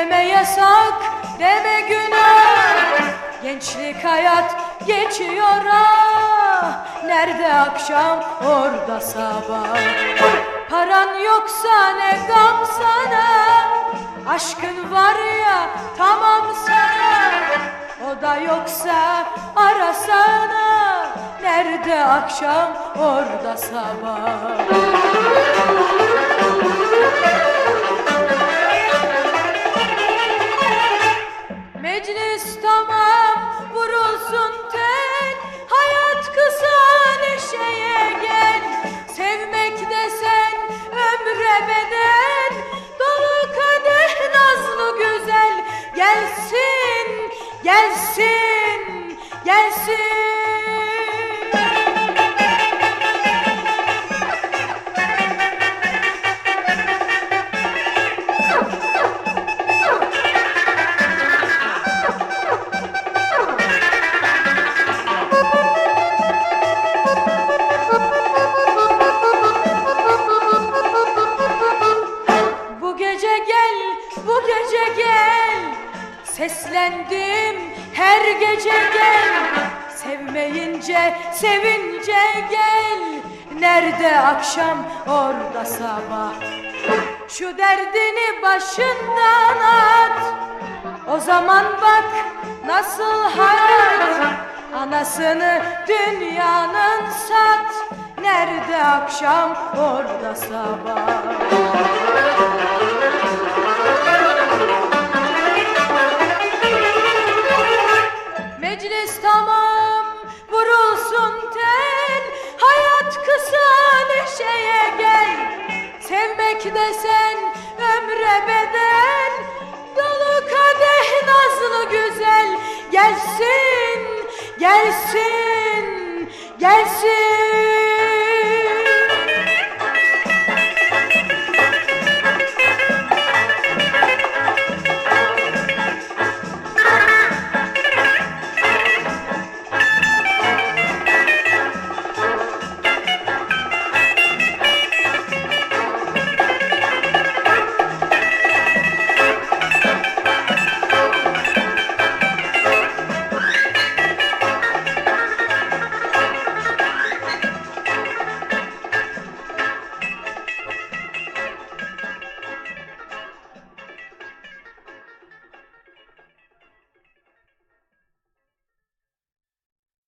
Deme yasak, deme günah. Gençlik hayat geçiyor ah. Nerede akşam, orada sabah. Paran yoksa ne gam sana? Aşkın var ya tamam sana. O da yoksa arasana Nerede akşam orada sabah? Gelsin, gelsin, Bu gece gel, bu gece gel Seslendim her gece gel. Sevmeyince sevince gel. Nerede akşam orada sabah. Şu derdini başından at. O zaman bak nasıl hayat. Anasını dünyanın sat. Nerede akşam orada sabah neşeye gel. Sevmek desen ömre bedel. Dolu kadeh nazlı güzel. Gelsin, gelsin, gelsin